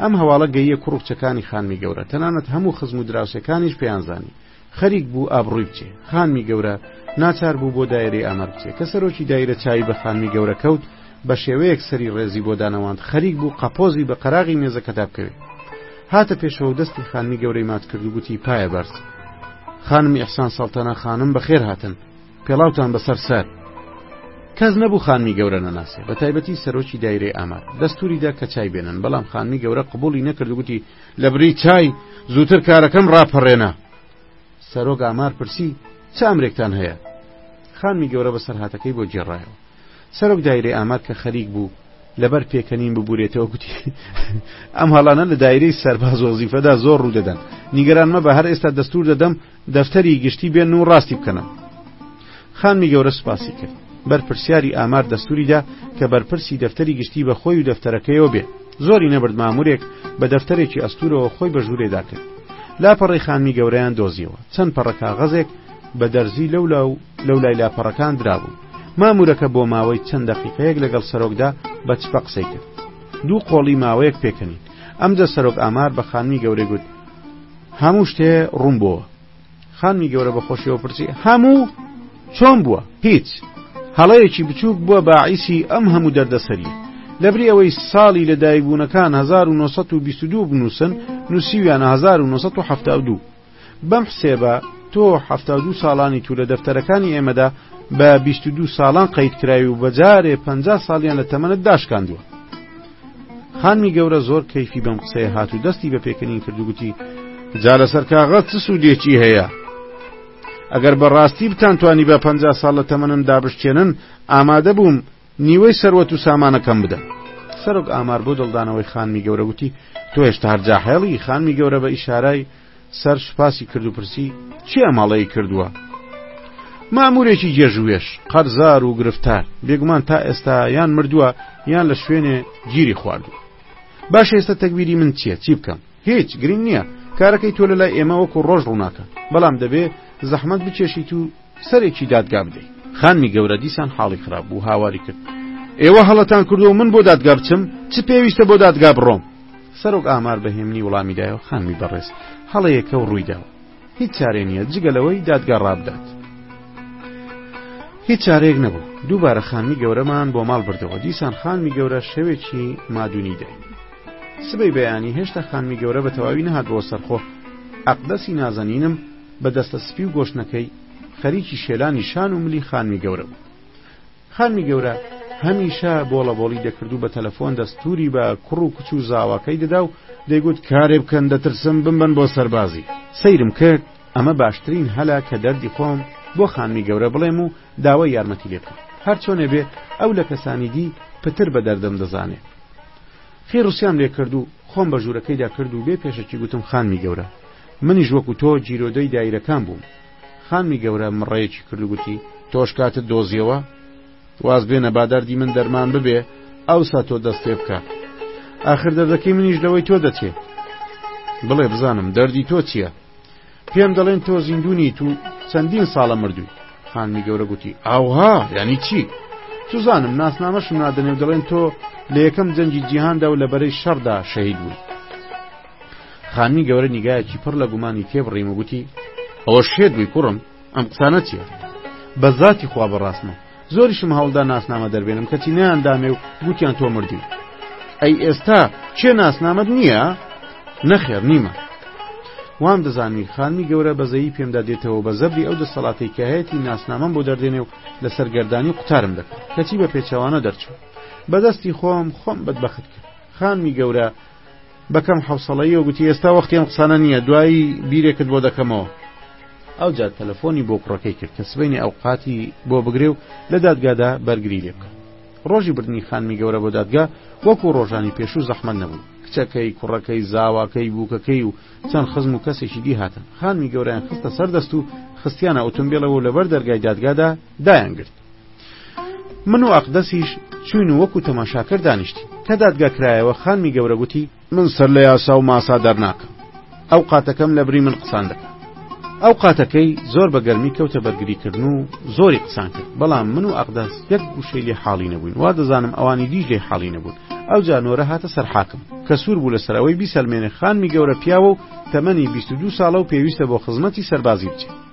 ئەم هەواڵە گەییە کوڕ و کچەکانی خانمی گەورە، تەنانەت هەموو خزم و دراوسێکانیش پێیان زانی. خەریک بوو ئابڕووی بچێ. خانمی گەورە ناچار بوو بۆ دایرەی ئامەر بچێ. کە سەرۆکی دایرە چاوی بە خانمی گەورە کەوت، بە شێوەیەک سەری ڕێزی بۆ دانەواند، خەریک بوو قەپۆزی بە قەراغی مێزەکەدا بکەوێ. هاتە پێشەوە و دەستی خانمی گەورەی مات کرد و گوتی، پایەبەرز خانم ئیحسان سەڵتەنە خانم بەخێر هاتن. پێڵاوتان بەسەر سەر کەس نەبوو خانمی گەورە نەناسێ بە تایبەتی سەرۆکی دایرەی ئامار دەستوریدا کە چای بێنن بەڵام خانمی گەورە قبولی نەکردگوتی لە بری چای زووتر کارەکەم ڕاپەڕێنە سەرۆک ئامار پرسی چامرێکتان هەیە خانمی گەورە بە سەرهاتەکەی بۆ گێڕایەوە سەرۆک دایرەی ئامار کە خەریک بوو لەبەر پێکەنین ببورێتەوە گوتی ئەم هەڵانە لە دایرەی سەرباز وەزیفەدا زۆر ڕوودەدەن نیگەران مە بە هەر ئێستا دەستور دەدەم دەفتەری گشتی بێن و ڕاستی بکەنەوە خانمی گەورە سوپاسی کرد بەرپرسیاری ئامار دەستوریدا کە بەرپرسی دەفتەری گشتی بە خۆی و دەفتەرەکەیەوە بێ زۆری نەبرد مامورێک بە دەفتەرێکی ئەستورەوە خۆی بە ژوورێدا کرد لاپەڕی خانمی گەورەیان دۆزیەوە چەند پەڕەکە غەزێک بە دەرزی لەولا و لەو لای لاپەڕەکان درابوو مامورەکە بۆ ماوەی چەند دەقیقەیەک لەگەڵ سەرۆکدا بە چپە قسەی کرد دوو قۆڵی ماوەیەک پێکەنین ئەمجا سەرۆک ئامار بە خانمی گەورەی گوت هەموو شتێ ڕوون بۆوە خانمی گەورە بە خۆشیەوە پرسی هەموو چۆن بووە هیچ هەڵەیەکی بچووک بووە باعیسی ئەم هەموو دەردەسەری لەبری ئەوەی ساڵی لە دایکبوونەکان 1922 بنووسن نووسیویانە 1970 بەم حسێبە تۆ حفتا دو ساڵانی تو لە دەفتەرەکانی ئێمەدا بە بیست دو ساڵان قەیت کراوی و بەجارێ پ ساڵیان لە تەمەنت داشکاندووە خانمی گەورە زۆر کەیفی بەم قسەیە هات و دەستی بە پێکەنین کردوگوتی جا لەسەر کاغەت چ سوودێکی هەیە ئەگەر بەڕاستی بتان توانی بە پ ساڵ لە تەمەنم دابشتێنن ئامادە بووم نیوەی سەروەت و سامانەکەم بدەم سەرۆک ئامار بۆ دڵدانەوەی خانمی گەورەگوتی تۆ هێشتا هەرجاحێڵی خانمی گەورە بە ئیشارای سەر سوپاسی کرد و پرسی چی ئەم هەڵەی کردووە؟ مامورێکی جێژوێش قەرزار و گرفتار بێگومان تا ئێستا یان مردووە یان لە شوێنێ گیری خواردووە باش ئێستا تەکبیری من چییە چی بکەم هیچ گرنگ نییە کارەکەی تۆ لە لای ئێمە وەکو ڕۆژ ڕووناکە بەڵام دەبێ زەحمەت بچێشیت و سەرێکی دادگا بدەی. خانمی گەورە دیسان حاڵی خراپ بوو هاواری کرد، ئێوە هەڵەتان کردووە و من بۆ دادگا بچم، چ پێویستە بۆ دادگا بڕۆم؟ سەرۆک ئامار بە هێمنی وڵامی دایەوە، خانمی بەڕێز، هەڵەیەکە و ڕوویداوە. هیچ چارێ نییە جگە لەوەی دادگا ڕابدات. هیچ چارەیەک نەبوو، دووبارە خانمی گەورەمان بۆ ماڵ بردەوە، دیسان خانمی گەورە شەوێکی مادوونی دای. سبەی بەیانی هێشتا خانمی گەورە بە تەواوی نەهاتبووە سەرخۆ، ئەقدەسی نازەنینم، بە دەستە سپی و گۆشتنەکەی خەریکی شێلانی شان و ملی خانمی گەورە بوو خانمی گەورە هەمیشە بۆڵە بۆڵی دەکرد و بە تەلەفۆن دەستوری بە کوڕ و کچ و زاواکەی دەدا و دەیگوت کارێ بکەن دەترسم بمبن بۆ سەربازی سەیرم کرد ئەمە باشترین هەلە کە دەردی خۆم بۆ خانمی گەورە بڵێم و داوای یارمەتی لێ بکەم هەر چۆنێ بێ ئەو لە کەسانی دی پتر بە دەردەم دەزانێ خی ڕوسیام لێ کرد و خۆم بە ژوورەکەیدا کرد و بێ پێشەکی گوتم خانمی گەورە منیش وەکو تۆ گیرۆدەی دایرەکان بووم. خانمی گەورە مڕەیەکی کرد و گوتی، تۆش کاتت دۆزیەوە؟ واز بێنە با دەردی من دەرمان ببێ، ئەوسا تۆ دەست پێ بکە. ئاخر دەردەکەی منیش لەوەی تۆ دەچێ. بڵێ بزانم دەردی تۆ چییە؟ پێم دەڵێن تۆ زیندوو نیت و چەندین ساڵە مردووی. خانمی گەورە گوتی، ئاوها، یانی چی؟ سوزانم ناسنامەشم نادەنێ و دەڵێن تۆ لە یەکەم جەنگی جیهاندا و لە بەرەی شەڕدا شەهید بووی. خانمی گەورە نیگایەکی پڕ لە گومانی تێ بڕیم و گوتی ئەوە شێت بووی کوڕم ئەم قسانە چیە بە زاتی خوا بەڕاستمە زۆریشم هەوڵدا ناسنامە دەربێنم کەچی نیاندامێ و گوتیان تۆ مردی ئەی ئێستا چێ ناسنامەت نییە نەخێر نیمە وام دەزانی خانمی گەورە بەزەیی پێمدا دێتەوە بە زەبری ئەو دەسەڵاتی کەهەیەتی ناسنامەم بۆ دەردێنێ و لە سەرگەردانی قوتارم دەکەن کەچی بە پێچەوانە دەرچوو بەدەستی خۆم خۆم بەدبەخت کرد خانمی گەورە بە کەم حەوسەڵەییەوە گوتی، ئێستا وەختی ئەم قسانە نییە، دوایی بیرێکت بۆ دەکەمەوە. ئەوجا تەلەفۆنی بۆ کوڕەکەی کرد کە سبەینێ ئەوقاتی بۆ بگرێ و لە دادگادا بەرگری لێ بکا. ڕۆژی بردنی خانمی گەورە بۆ دادگا وەکوو ڕۆژانی پێشوو زەحمەت نەبوو. کچەکەی، کوڕەکەی، زاواکەی، بووکەکەی و چەند خزم و کەسێکی دی هاتن. خانمی گەورەیان خستە سەر دەست و خستیانە ئۆتۆمبێلەوە و لەبەر دەرگای دادگادا دایانگرت. من و ئەقدەسیش چوین و وەکو تەماشاکەر دانیشتین کە دادگا کرایەوە خانمی گەورە گوتی من سەر لە یاسا و ماسا دەرناکەم ئەو قاتەکەم لە بری من قسان دەکە ئەو قاتەکەی زۆر بە گەرمی کەوتە بەرگریکردن و زۆری قسان کرد بەڵام من و ئەقدەس یەک گوشەی لێ حاڵی نەبووین وا دەزانم ئەوانی دیش لێ حاڵی نەبوون ئەو جانۆرە هاتە سەر حاکم کە سوور بوو لەسەر ئەوەی بیسەلمێنێ خانمی گەورە پیاوە و تەمەنی 22 ساڵە و پێویستە بۆ خزمەتی سەربازی بچێت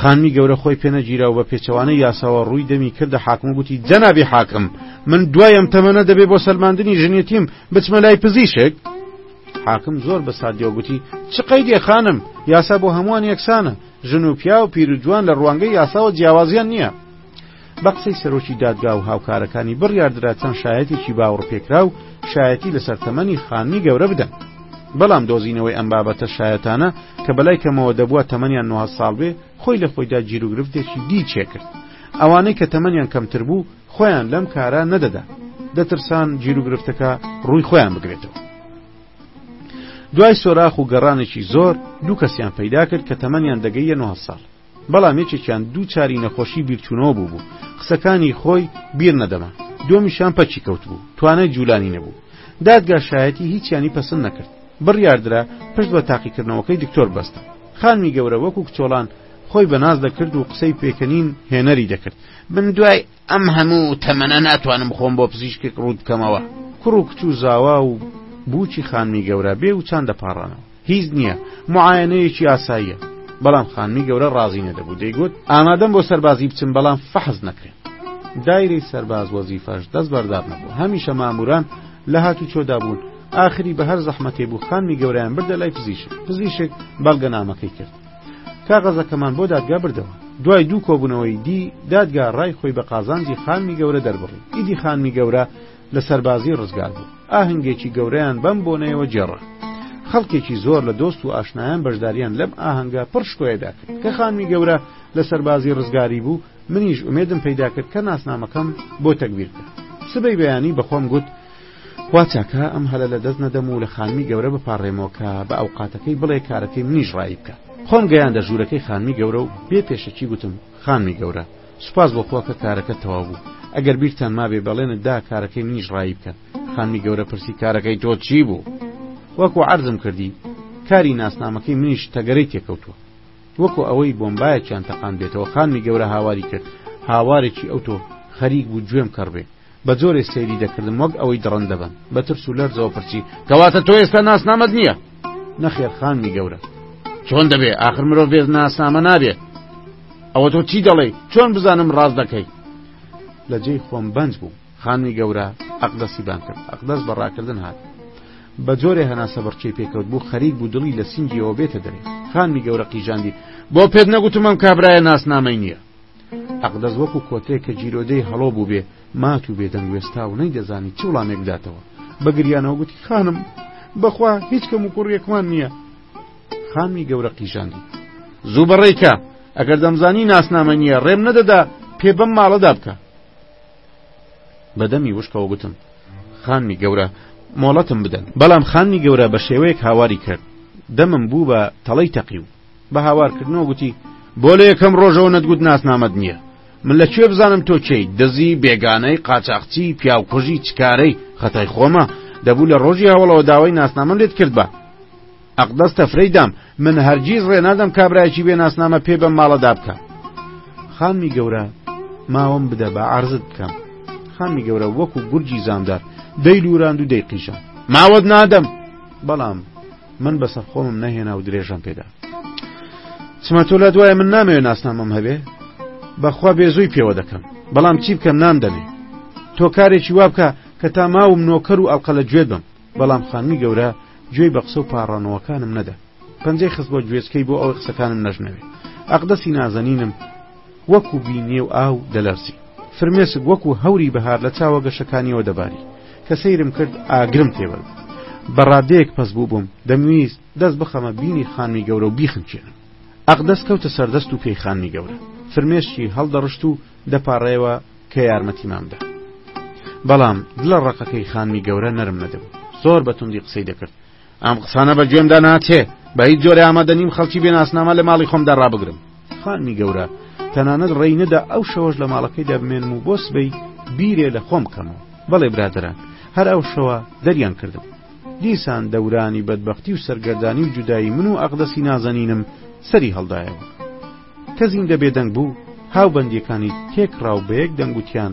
خانمی گەورە خۆی پێنەگیرا و بە پێچەوانەی یاساوە ڕووی دەمی کردە حاکم گوتی جەنابی حاکم من دوایم تەمەنە دەبێ بۆ سەلماندنی ژنێتیم بچمە لای پزیشک حاکم زۆر بە سادیەوە گوتی چ قەیدێ خانم یاسا بۆ هەمووان یەکسانە ژن و پیا و پیر و جوان لە ڕوانگەی یاساوە جیاوازیان نییە بە قسەی سەرۆکی دادگا و هاوکارەکانی بڕیاردرا چەند شایەتێکی باوەڕپێکرا و شایەتی لەسەر تەمەنی خانمی گەورە بدەن بەڵام دۆزینەوەی ئەم بابەتە شایەتانە کە بەلای کەمەوە دەبووە تەمەنیان نوه ساڵ بێ خۆی لە خۆیدا جیروگرفتێکی دی چێکرد ئەوانەی کە تەمەنیان کەمتر بوو خۆیان لەم کارە نەدەدا دەترسان جیروگرفتەکە ڕووی خۆیان بگرێتەوە دوای سۆراخ و گەڕانێکی زۆر دوو کەسیان پەیدا کرد کە تەمەنیان دەگەیە نوه ساڵ بەڵام یەکێکیان دوو چاری نەخۆشی بیرچوونەوە بوو بوو قسەکانی خۆی بیر نەدەما دۆمیشان پەچی کەوت بوو توانای جوولانی نەبوو دادگا شایەتی هیچیانی پەسند نەکرد بڕیاردرا پشت بە تاقیکردنەوەکەی دکتۆر بەستن خانمی گەورە وەکو کچۆڵان خۆی بەناز دەکرد و قسەی پێکەنین هێنەری دەکرد من دوای ئەم هەموو تەمەنە ناتوانم خۆم بۆ پزیشکێک ڕوو بکەمەوە کوڕ و کچ و زاوا و بوچی خانمی گەورە بێ و چند دەپاڕانەوە هیچ نییە معاەنەیەکی ئاساییە بەڵام خانمی گەورە ڕازی نەدەبوو دەیگوت ئامادەم بۆ سەربازی بچم بەڵام فەحز نەکرێن دایری سەرباز وەزیفەش دەست بەردار نەبوو هەمیشە ماموران لە هاتو چۆدا بوون ئاخری بە هەر زەحمەتێ بوو خانمی گەوریان بردە لای پزیشک پزیشک بەڵگەنامەکەی کرد کاغەزەکەمان بۆ دادگا بردەوە دوای دوو کۆبوونەوەی دی دادگا ڕای خۆی بە قازانجی خانمی گەورە دەربڕی ئیدی خانمی گەورە لە سەربازی ڕزگار بوو ئاهنگێکی گەورەیان بەم بۆنەیەوە جێڕا خەڵکێکی زۆر لە دۆست و ئاشنایان بەشداریان لەم ئاهەنگە پڕشکۆیەدا کرد کە خانمی گەورە لە سەربازی ڕزگاری بوو منیش ئومێدم پەیدا کرد کە ناسنامەکەم بۆ تەگبیر کرد سبەی بەیانی بەخۆم گوت وا چاکە ئەم هەلە لە دەست نەدەم و لە خانمی گەورە بپاڕێمەوە کە بە ئەوقاتەکەی بڵێ کارەکەی منیش ڕایی بکە خۆم گەیاندە ژوورەکەی خانمی گەورە و بێ پێشەکی گوتم خانمی گەورە سوپاس بۆ خۆ کە کارەکە تەواو بوو ئەگەر بیرتان مابێ بەڵێنت دا کارەکەی منیش ڕایی بکە خانمی گەورە پرسی کارەکەی تۆ چی بوو وەکو عرضم کردی کاری ناسنامەکەی منیش تەگەرەی تێکەوتووە وەکو ئەوەی بۆمبایەکیان تەقان بێتەوە خانمی گەورە هاواری کرد هاوارێکی ئەوتۆ خەریک بوو گوێم کەڕبێت بە جۆرێ سەیری دەکردم وەک ئەوەی دڕندە بم بە ترس و لەرزەوە پرسی کەواتە تۆ ئێستا ناسنامەت نییە نەخێر خانمی گەورە چۆن دەبێ ئاخر مرۆڤ بێت ناسنامە نابێت ئەوە تۆ چی دەڵێ چۆن بزانم ڕاست دەکەی لە جێی خۆم بەنج بوو خانمی گەورە ئەقدەسی بان کرد ئەقدەس بە ڕاکردن هات بە جۆرێ هەناسە بڕچەی پێکەوت بوو خەریک بوو دڵی لە سنگیەوە بێتە دەرێ خانمی گەورە قیژاندی بۆ پێت نەگوتمم کابرایە ناسنامەی نییە ئەقدەس وەکو کۆترێک کە گیرۆدەی هەڵۆ بووبێ مات و بێدەنگ وێستا و نەیدەزانی چ وڵامێک بداتەوە بە گریانەوە گوتی خانم بەخوا هیچ کەم و کوڕیەکمان نییە خانمی گەورە قیژاندی زوو بەڕێکە ئەگەر دەمزانی ناسنامە نییە ڕێم نەدەدا پێ بەم ماڵەدا بکە بەدەمی وشکەوە گوتم خانمی گەورە مۆڵەتم بدەن بەڵام خانمی گەورە بە شێوەیەک هاواری کرد دەمم بوو بە تەڵەی تەقی و بە هاوار کردنەوە گوتی بۆ لە یەکەم ڕۆژەوە نەتگوت ناسنامەت نییە من لە کوێ بزانم تۆ کێی دزی بێگانەی قاچاقچی پیاوکوژی چکارەی خەتای خۆمە دەبوو لە ڕۆژی هەوڵەوە داوای ناسنامەم لێت کرد بە ئەقدەست تەفرەی دام من هەرگیز ڕێنادەم کابراایکی بێ ناسنامە پێ بەم ماڵەدا بکە خانمی گەورە ماوەم بدە بە ئارزت بکەم خانمی گەورە وەکو گورجی زاندار دەیلوراند و دەیقیشە ماوەت نادەم بەڵام من بەسەر خۆمم نەهێنا و درێژەم پێدا چما تۆ لە دوایە من نامەوێ ناسنامەم هەبێ بەخوا بێزووی پێوە دەکەم بەڵام چی بکەم نام دەمێ تۆ کارێکی وا بکە کە تا ماوم نۆکەر و ئەڵقە لە گوێت بم بەڵام خانمی گەورە گوێی بە قسە و پاڕانەوەکانم نەدا پەنجەی خست بۆ گوێچکەی بۆ ئەوەی قسەکانم نەژنەوێ ئەقدەسی نازەنینم وەکوو بی نێو ئاو دەلەرزی. فرمێسک وەکوو هەوری بەهار لە چاوە گەشەکانیەوە دەباری. کە سەیرم کرد ئاگرم تێ بەرد. بە ڕادەیەک پەس بوو بووم، دەمویست دەست بخەمە بینی خانمی گەورە و بیخنکێنم. ئەقدەس کەوتە سەر دەست و پێی خانمی گەورە. فرمێسکی هەڵدەڕشت و دەپاڕایەوە کە یارمەتیمان بدا. بەڵام دڵە ڕەقەکەی خانمی گەورە نەرم نەدەبوو. زۆر بە توندی قسەی دەکرد. ئەم قسانە بە گوێمدا ناچێ، بە هیچ جۆرێ ئامادە نیم خەڵکی بێ ناسنامە لە ماڵی خۆمدا ڕابگرم. خانمی گەورە تەنانەت ڕێی نەدا ئەو شەوەش لە ماڵەکەیدا بمێنم و بۆ سبەی بیرێ لە خۆم بکەمەوە. بەڵێ برادەران، هەر ئەو شەوە دەریان کردم. دیسان دەورانی بەدبەختی و سەرگەردانی و جودایی من و ئەقدەسی نازەنینم سەری هەڵدایەوە. کە زیندە بێدەنگ بوو، هاوبەندییەکانی تێکڕا و بە یەک دەنگوتیان،